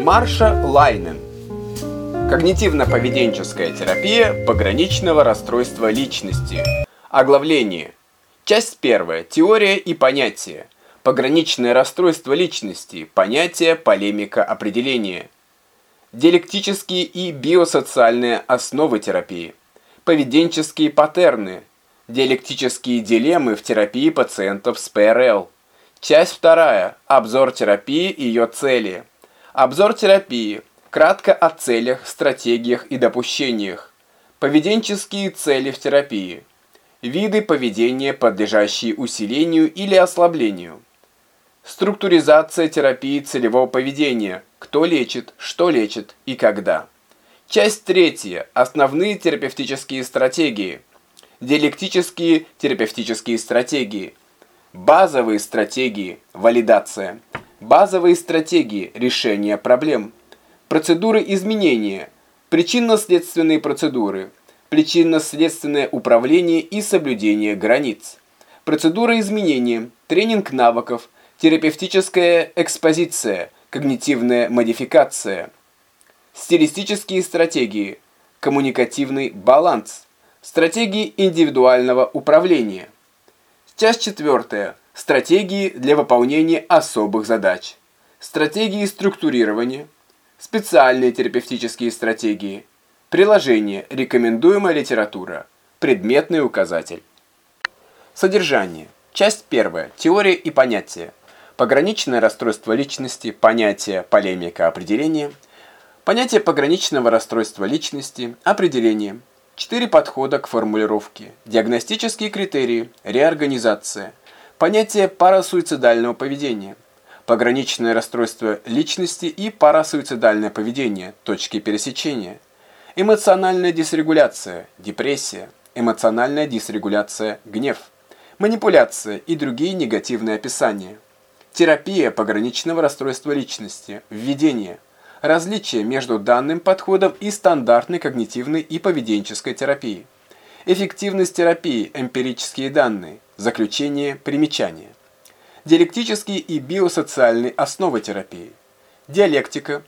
Марша Лайнен. Когнитивно-поведенческая терапия пограничного расстройства личности. Оглавление. Часть первая. Теория и понятие. Пограничное расстройство личности. Понятие, полемика, определение. Диалектические и биосоциальные основы терапии. Поведенческие паттерны. Диалектические дилеммы в терапии пациентов с ПРЛ. Часть вторая. Обзор терапии и ее цели. Обзор терапии. Кратко о целях, стратегиях и допущениях. Поведенческие цели в терапии. Виды поведения, подлежащие усилению или ослаблению. Структуризация терапии целевого поведения. Кто лечит, что лечит и когда. Часть третья. Основные терапевтические стратегии. Диалектические терапевтические стратегии. Базовые стратегии. Валидация. Базовые стратегии решения проблем. Процедуры изменения. Причинно-следственные процедуры. Причинно-следственное управление и соблюдение границ. Процедура изменения. Тренинг навыков. Терапевтическая экспозиция. Когнитивная модификация. Стилистические стратегии. Коммуникативный баланс. Стратегии индивидуального управления. Часть четвертая. Стратегии для выполнения особых задач. Стратегии структурирования. Специальные терапевтические стратегии. Приложение. Рекомендуемая литература. Предметный указатель. Содержание. Часть первая. Теория и понятия. Пограничное расстройство личности. Понятие, полемика, определение. Понятие пограничного расстройства личности. Определение. Четыре подхода к формулировке. Диагностические критерии. Реорганизация. Понятие парасуицидального поведения. Пограничное расстройство личности и парасуицидальное поведение, точки пересечения, эмоциональная дисрегуляция, депрессия, эмоциональная дисрегуляция, гнев, манипуляция и другие негативные описания, терапия пограничного расстройства личности, введение, различие между данным подходом и стандартной когнитивной и поведенческой терапией, эффективность терапии, эмпирические данные, заключение, примечания. Диалектические и биосоциальные основы терапии. Диалектика.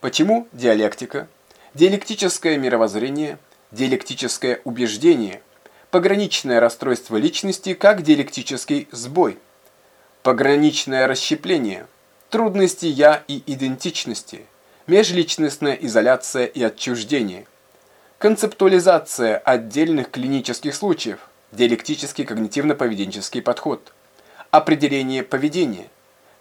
Почему диалектика? Диалектическое мировоззрение, диалектическое убеждение, пограничное расстройство личности как диалектический сбой, пограничное расщепление, трудности «я» и идентичности, межличностная изоляция и отчуждение, концептуализация отдельных клинических случаев, диалектический когнитивно-поведенческий подход – Определение поведения.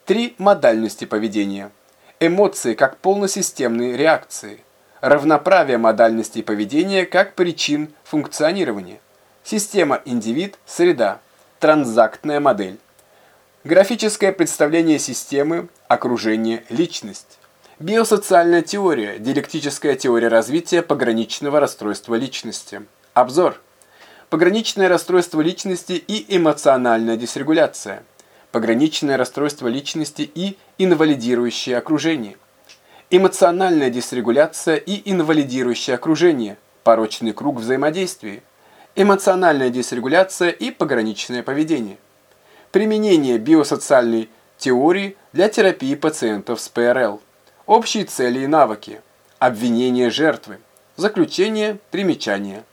Три модальности поведения. Эмоции как полносистемные реакции. Равноправие модальностей поведения как причин функционирования. Система индивид-среда. Транзактная модель. Графическое представление системы, окружение, личность. Биосоциальная теория, диалектическая теория развития пограничного расстройства личности. Обзор. Пограничное расстройство личности и эмоциональная дисрегуляция. Пограничное расстройство личности и инвалидирующее окружение. Эмоциональная дисрегуляция и инвалидирующее окружение. Порочный круг взаимодействия. Эмоциональная дисрегуляция и пограничное поведение. Применение биосоциальной теории для терапии пациентов с ПРЛ. Общие цели и навыки. Обвинение жертвы. Заключение, примечание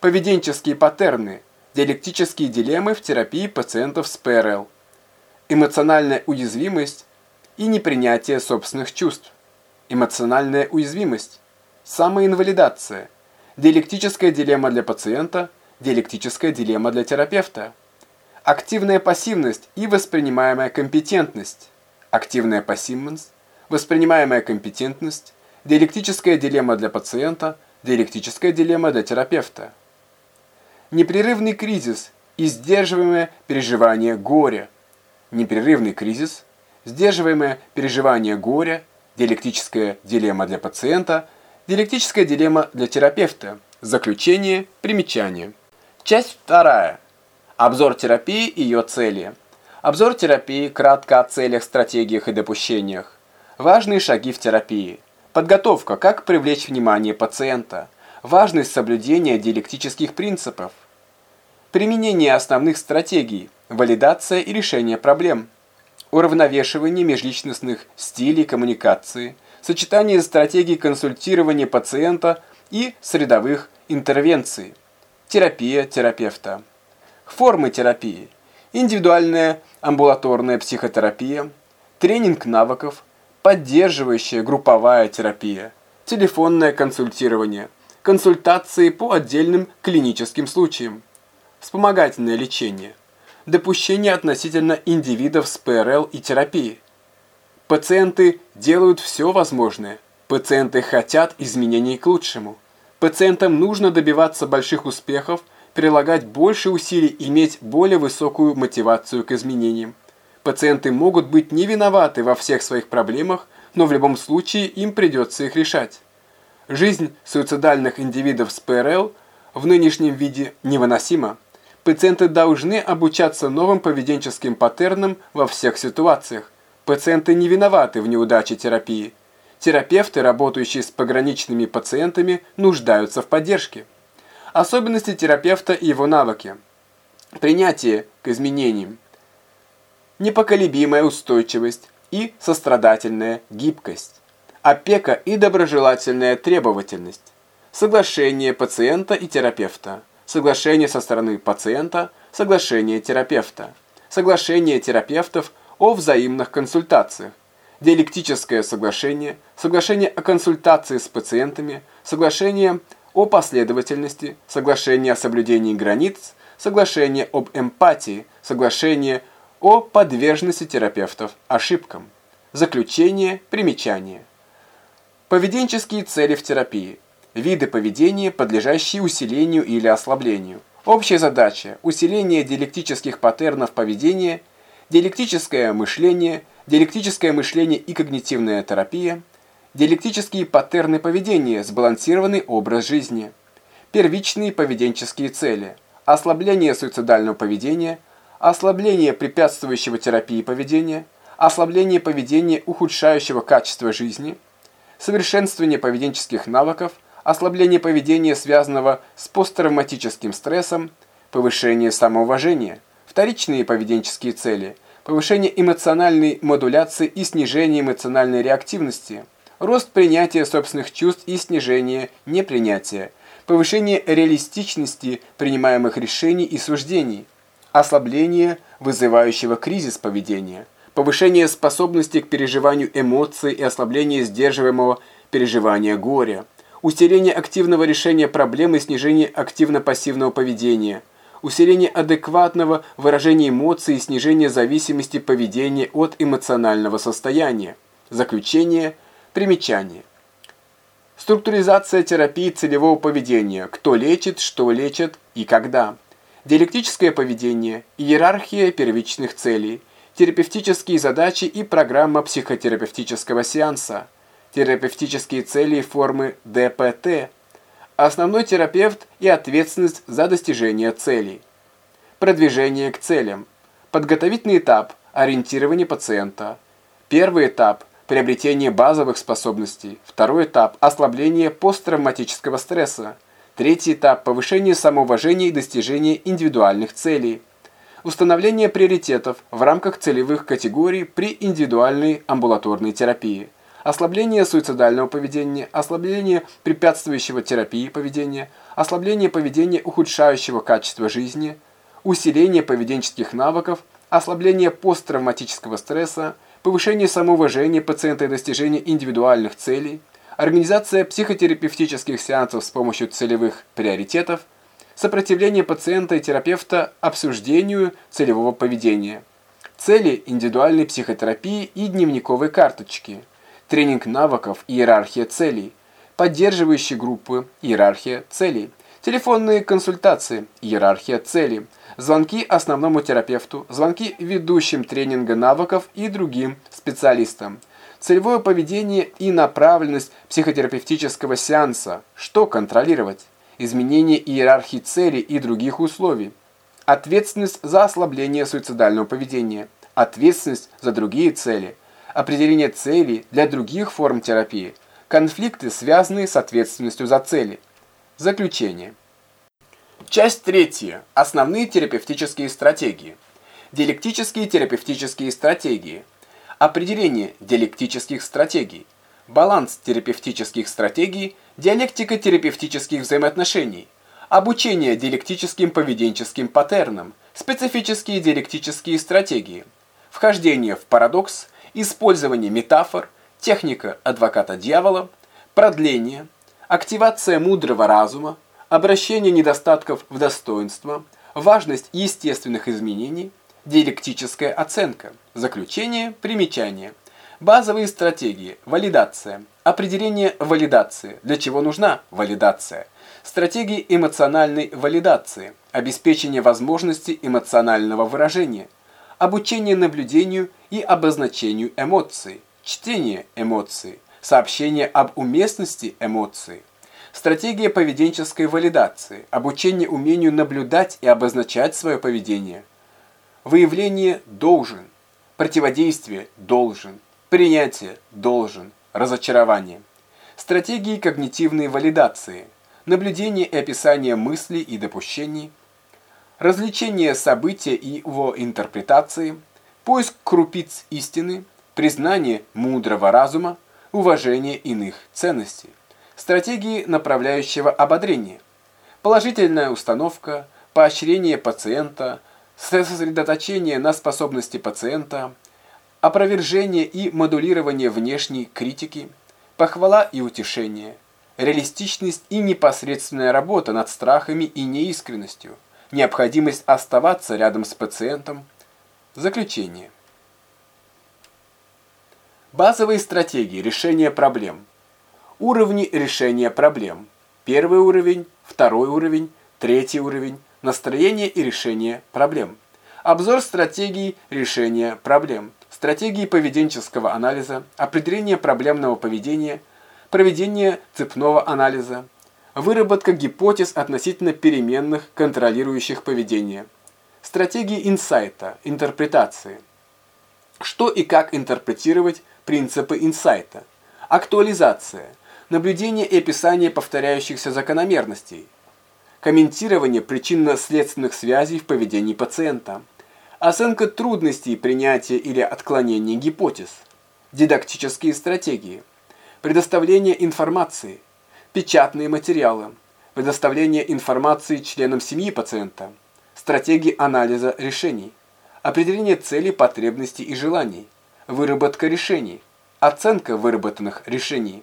поведенческие паттерны, диалектические дилеммы в терапии пациентов с ПРЛ, эмоциональная уязвимость и непринятие собственных чувств, эмоциональная уязвимость, самоинвалидация, диалектическая дилемма для пациента, диалектическая дилемма для терапевта, активная пассивность и воспринимаемая компетентность, активная пассивность, воспринимаемая компетентность, диалектическая дилемма для пациента, диалектическая дилемма для терапевта непрерывный кризис и сдерживаемое переживание горя. Непрерывный кризис, сдерживаемое переживание горя, диалектическая дилемма для пациента, диалектическая дилемма для терапевта, заключение, примечание. Часть вторая. Обзор терапии и ее цели. Обзор терапии кратко о целях, стратегиях и допущениях. Важные шаги в терапии. Подготовка, как привлечь внимание пациента – важность соблюдения диалектических принципов, применение основных стратегий, валидация и решение проблем, уравновешивание межличностных стилей коммуникации, сочетание стратегий консультирования пациента и средовых интервенций, терапия терапевта. Формы терапии. Индивидуальная амбулаторная психотерапия, тренинг навыков, поддерживающая групповая терапия, телефонное консультирование, консультации по отдельным клиническим случаям, вспомогательное лечение, допущение относительно индивидов с ПРЛ и терапии. Пациенты делают все возможное. Пациенты хотят изменений к лучшему. Пациентам нужно добиваться больших успехов, прилагать больше усилий, иметь более высокую мотивацию к изменениям. Пациенты могут быть не виноваты во всех своих проблемах, но в любом случае им придется их решать. Жизнь суицидальных индивидов с ПРЛ в нынешнем виде невыносима. Пациенты должны обучаться новым поведенческим паттернам во всех ситуациях. Пациенты не виноваты в неудаче терапии. Терапевты, работающие с пограничными пациентами, нуждаются в поддержке. Особенности терапевта и его навыки. Принятие к изменениям. Непоколебимая устойчивость и сострадательная гибкость. Опека и доброжелательная требовательность. Соглашение пациента и терапевта соглашение со стороны пациента, соглашение терапевта, соглашение терапевтов о взаимных консультациях, диалектическое соглашение, соглашение о консультации с пациентами, соглашение о последовательности, соглашение о соблюдении границ, соглашение об эмпатии, соглашение о подверженности терапевтов ошибкам. Заключение, примечание. Поведенческие цели в терапии – виды поведения, подлежащие усилению или ослаблению. Общая задача – усиление диалектических паттернов поведения, диалектическое мышление, диалектическое мышление и когнитивная терапия, диалектические паттерны поведения, сбалансированный образ жизни, первичные поведенческие цели, ослабление суицидального поведения, ослабление препятствующего терапии поведения, ослабление поведения, ухудшающего качество жизни, совершенствование поведенческих навыков – ослабление поведения, связанного с посттравматическим стрессом, повышение самоуважения, вторичные поведенческие цели, повышение эмоциональной модуляции и снижение эмоциональной реактивности, рост принятия собственных чувств и снижение непринятия, повышение реалистичности принимаемых решений и суждений, ослабление вызывающего кризис поведения, повышение способности к переживанию эмоций и ослабление сдерживаемого переживания горя, усиление активного решения проблем и снижение активно-пассивного поведения, усиление адекватного выражения эмоций и снижение зависимости поведения от эмоционального состояния. Заключение, примечание. Структуризация терапии целевого поведения. Кто лечит, что лечит и когда. Диалектическое поведение, иерархия первичных целей, терапевтические задачи и программа психотерапевтического сеанса – терапевтические цели и формы ДПТ, основной терапевт и ответственность за достижение целей. Продвижение к целям. Подготовительный этап – ориентирование пациента. Первый этап – приобретение базовых способностей. Второй этап – ослабление посттравматического стресса. Третий этап – повышение самоуважения и достижение индивидуальных целей. Установление приоритетов в рамках целевых категорий при индивидуальной амбулаторной терапии. Ослабление суицидального поведения, ослабление препятствующего терапии поведения, ослабление поведения, ухудшающего качество жизни, усиление поведенческих навыков, ослабление посттравматического стресса, повышение самоуважения пациента и достижение индивидуальных целей, организация психотерапевтических сеансов с помощью целевых приоритетов, сопротивление пациента и терапевта обсуждению целевого поведения, цели индивидуальной психотерапии и дневниковой карточки – тренинг навыков, иерархия целей, поддерживающие группы, иерархия целей, телефонные консультации, иерархия целей, звонки основному терапевту, звонки ведущим тренинга навыков и другим специалистам, целевое поведение и направленность психотерапевтического сеанса, что контролировать, изменение иерархии целей и других условий, ответственность за ослабление суицидального поведения, ответственность за другие цели, определение целей для других форм терапии, конфликты, связанные с ответственностью за цели. Заключение. Часть третья. Основные терапевтические стратегии. Диалектические терапевтические стратегии. Определение диалектических стратегий. Баланс терапевтических стратегий, диалектика терапевтических взаимоотношений. Обучение диалектическим поведенческим паттернам, специфические диалектические стратегии. Вхождение в парадокс, использование метафор, техника адвоката дьявола, продление, активация мудрого разума, обращение недостатков в достоинство, важность естественных изменений, диалектическая оценка, заключение, примечание, базовые стратегии, валидация, определение валидации, для чего нужна валидация, стратегии эмоциональной валидации, обеспечение возможности эмоционального выражения, обучение наблюдению и обозначению эмоций, чтение эмоций, сообщение об уместности эмоций, стратегия поведенческой валидации, обучение умению наблюдать и обозначать свое поведение, выявление должен, противодействие должен, принятие должен, разочарование, стратегии когнитивной валидации, наблюдение и описание мыслей и допущений, развлечение события и его интерпретации, поиск крупиц истины, признание мудрого разума, уважение иных ценностей, стратегии направляющего ободрения, положительная установка, поощрение пациента, сосредоточение на способности пациента, опровержение и модулирование внешней критики, похвала и утешение, реалистичность и непосредственная работа над страхами и неискренностью, необходимость оставаться рядом с пациентом, заключение. Базовые стратегии решения проблем. Уровни решения проблем. Первый уровень, второй уровень, третий уровень, настроение и решение проблем. Обзор стратегий решения проблем. Стратегии поведенческого анализа, определение проблемного поведения, проведение цепного анализа, выработка гипотез относительно переменных, контролирующих поведение. Стратегии инсайта, интерпретации. Что и как интерпретировать принципы инсайта, актуализация, наблюдение и описание повторяющихся закономерностей, комментирование причинно-следственных связей в поведении пациента, оценка трудностей принятия или отклонения гипотез, дидактические стратегии, предоставление информации, печатные материалы, предоставление информации членам семьи пациента, стратегии анализа решений, определение целей, потребностей и желаний, выработка решений, оценка выработанных решений,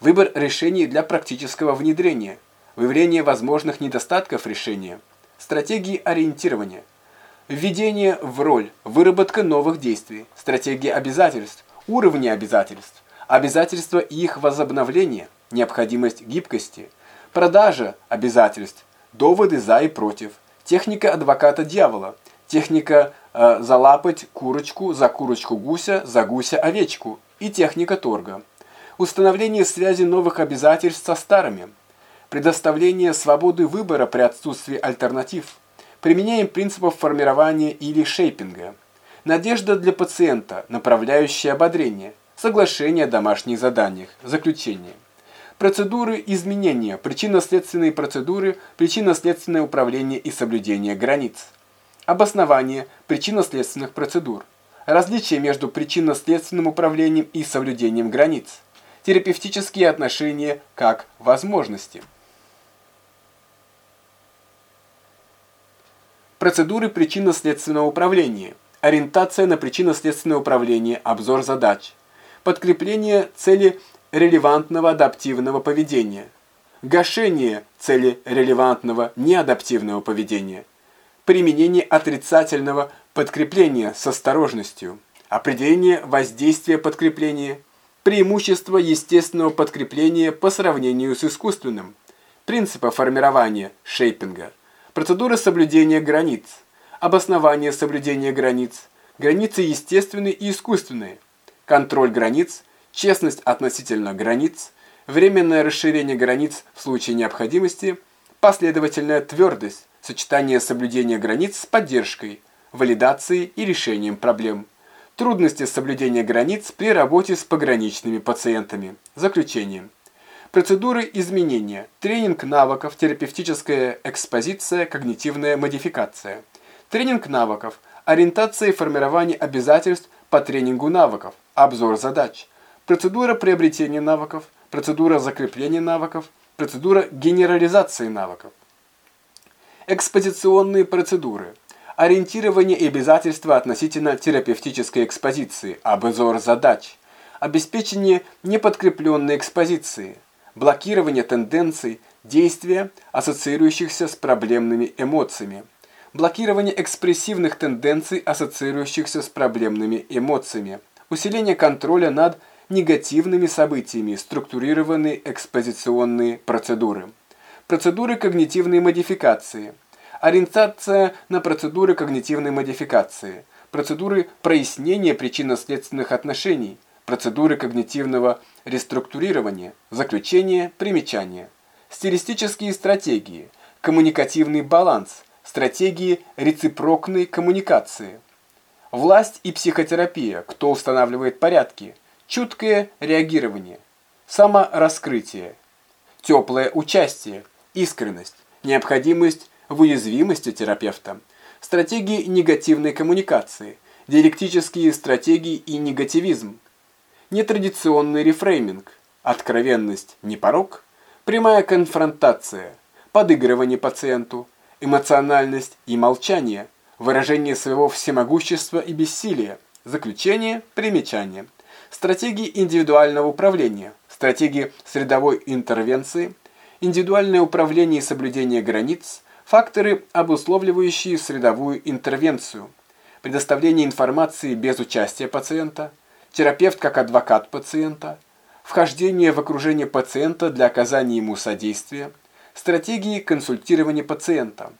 выбор решений для практического внедрения, выявление возможных недостатков решения, стратегии ориентирования, введение в роль, выработка новых действий, стратегия обязательств, уровни обязательств, обязательства и их возобновление, необходимость гибкости, продажа обязательств, доводы за и против, техника адвоката дьявола, техника э, залапать курочку, за курочку гуся, за гуся овечку и техника торга. Установление связи новых обязательств со старыми. Предоставление свободы выбора при отсутствии альтернатив. Применение принципов формирования или шейпинга. Надежда для пациента, направляющая ободрение. Соглашение о домашних заданиях. Заключение. Процедуры изменения, причинно-следственные процедуры, причинно-следственное управление и соблюдение границ. Обоснование причинно-следственных процедур. Различие между причинно-следственным управлением и соблюдением границ. Терапевтические отношения как возможности. Процедуры причинно-следственного управления. Ориентация на причинно-следственное управление, обзор задач. Подкрепление цели релевантного адаптивного поведения. Гашение цели релевантного неадаптивного поведения применение отрицательного подкрепления с осторожностью, определение воздействия подкрепления, преимущество естественного подкрепления по сравнению с искусственным, принципы формирования шейпинга, процедуры соблюдения границ, обоснование соблюдения границ, границы естественные и искусственные, контроль границ, честность относительно границ, временное расширение границ в случае необходимости, последовательная твердость, сочетание соблюдения границ с поддержкой, валидацией и решением проблем, трудности соблюдения границ при работе с пограничными пациентами. Заключение. Процедуры изменения, тренинг навыков, терапевтическая экспозиция, когнитивная модификация. Тренинг навыков, ориентация и формирование обязательств по тренингу навыков, обзор задач, процедура приобретения навыков, процедура закрепления навыков, процедура генерализации навыков. Экспозиционные процедуры. Ориентирование и обязательства относительно терапевтической экспозиции, обзор задач, обеспечение неподкрепленной экспозиции, блокирование тенденций, действия, ассоциирующихся с проблемными эмоциями, блокирование экспрессивных тенденций, ассоциирующихся с проблемными эмоциями, усиление контроля над негативными событиями, структурированные экспозиционные процедуры. Процедуры когнитивной модификации. Ориентация на процедуры когнитивной модификации. Процедуры прояснения причинно-следственных отношений. Процедуры когнитивного реструктурирования. Заключение, примечание. Стилистические стратегии. Коммуникативный баланс. Стратегии рецепрокной коммуникации. Власть и психотерапия. Кто устанавливает порядки? Чуткое реагирование. Самораскрытие. Теплое участие. Искренность. Необходимость в уязвимости терапевта. Стратегии негативной коммуникации. Диалектические стратегии и негативизм. Нетрадиционный рефрейминг. Откровенность не порог. Прямая конфронтация. Подыгрывание пациенту. Эмоциональность и молчание. Выражение своего всемогущества и бессилия. Заключение, примечание стратегии индивидуального управления, стратегии средовой интервенции, индивидуальное управление и соблюдение границ, факторы, обусловливающие средовую интервенцию, предоставление информации без участия пациента, терапевт как адвокат пациента, вхождение в окружение пациента для оказания ему содействия, стратегии консультирования пациента,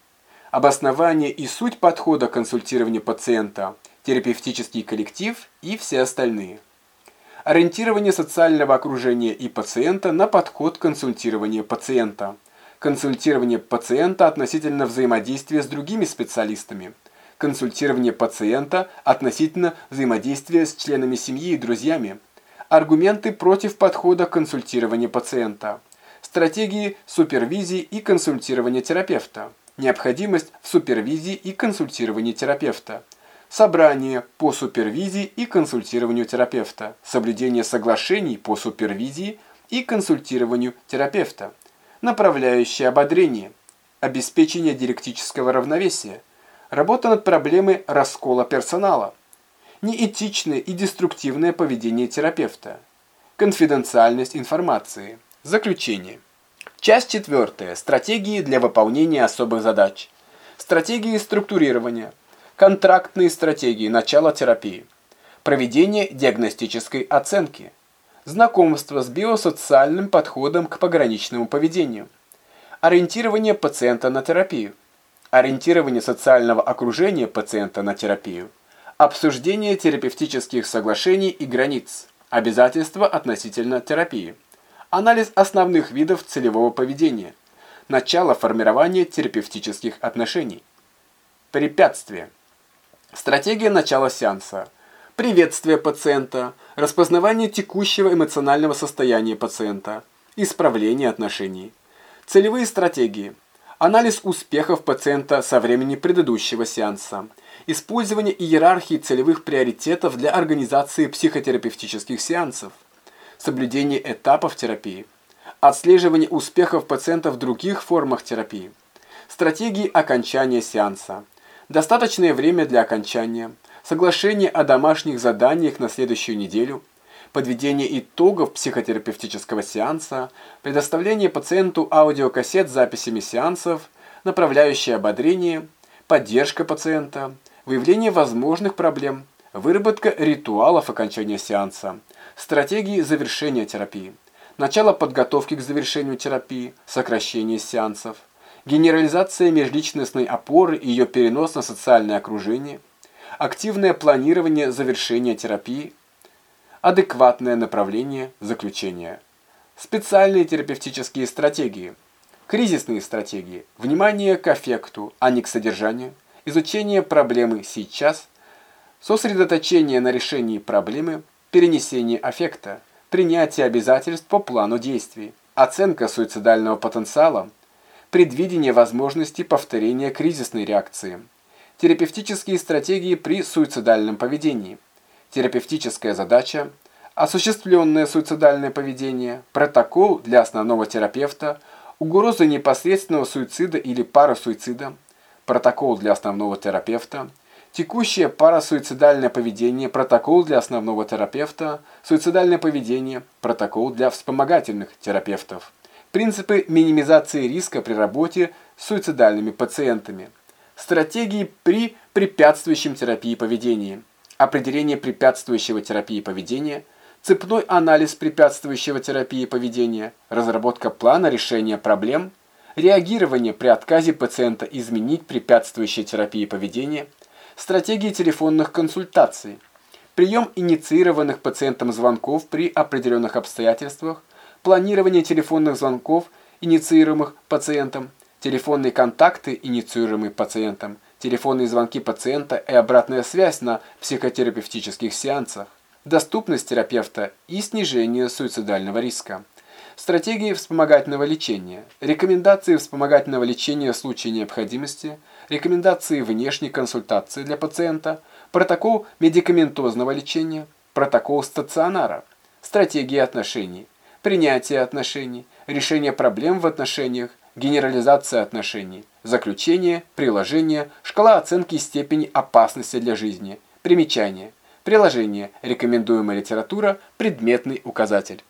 обоснование и суть подхода консультирования пациента, терапевтический коллектив и все остальные. Ориентирование социального окружения и пациента на подход консультирования пациента, консультирование пациента относительно взаимодействия с другими специалистами, консультирование пациента относительно взаимодействия с членами семьи и друзьями, аргументы против подхода консультирования пациента, стратегии супервизии и консультирования терапевта, необходимость в супервизии и консультировании терапевта, собрание по супервизии и консультированию терапевта, соблюдение соглашений по супервизии и консультированию терапевта, направляющее ободрение, обеспечение диалектического равновесия, работа над проблемой раскола персонала, неэтичное и деструктивное поведение терапевта, конфиденциальность информации, заключение. Часть четвертая. Стратегии для выполнения особых задач. Стратегии структурирования – контрактные стратегии начала терапии, проведение диагностической оценки, знакомство с биосоциальным подходом к пограничному поведению, ориентирование пациента на терапию, ориентирование социального окружения пациента на терапию, обсуждение терапевтических соглашений и границ, обязательства относительно терапии, анализ основных видов целевого поведения, начало формирования терапевтических отношений, препятствия, Стратегия начала сеанса. Приветствие пациента, распознавание текущего эмоционального состояния пациента, исправление отношений. Целевые стратегии. Анализ успехов пациента со времени предыдущего сеанса. Использование иерархии целевых приоритетов для организации психотерапевтических сеансов. Соблюдение этапов терапии. Отслеживание успехов пациента в других формах терапии. Стратегии окончания сеанса достаточное время для окончания, соглашение о домашних заданиях на следующую неделю, подведение итогов психотерапевтического сеанса, предоставление пациенту аудиокассет с записями сеансов, направляющее ободрение, поддержка пациента, выявление возможных проблем, выработка ритуалов окончания сеанса, стратегии завершения терапии, начало подготовки к завершению терапии, сокращение сеансов, генерализация межличностной опоры и ее перенос на социальное окружение, активное планирование завершения терапии, адекватное направление заключения, специальные терапевтические стратегии, кризисные стратегии, внимание к эффекту, а не к содержанию, изучение проблемы сейчас, сосредоточение на решении проблемы, перенесение аффекта, принятие обязательств по плану действий, оценка суицидального потенциала, предвидение возможности повторения кризисной реакции, Терапевтические стратегии при суицидальном поведении. Терапевтическая задача. Осуществленное суицидальное поведение. Протокол для основного терапевта. Угроза непосредственного суицида или парасуицида. Протокол для основного терапевта. Текущее парасуицидальное поведение, протокол для основного терапевта, суицидальное поведение, протокол для вспомогательных терапевтов. Принципы минимизации риска при работе с суицидальными пациентами. Стратегии при препятствующем терапии поведения. Определение препятствующего терапии поведения. Цепной анализ препятствующего терапии поведения. Разработка плана решения проблем. Реагирование при отказе пациента изменить препятствующие терапии поведения. Стратегии телефонных консультаций. Прием инициированных пациентом звонков при определенных обстоятельствах. Планирование телефонных звонков, инициируемых пациентом телефонные контакты, инициируемые пациентом, телефонные звонки пациента и обратная связь на психотерапевтических сеансах, доступность терапевта и снижение суицидального риска. Стратегии вспомогательного лечения, рекомендации вспомогательного лечения в случае необходимости, рекомендации внешней консультации для пациента, протокол медикаментозного лечения, протокол стационара, стратегии отношений, принятие отношений, решение проблем в отношениях, генерализация отношений, заключение, приложение, шкала оценки степени опасности для жизни, примечание, приложение, рекомендуемая литература, предметный указатель.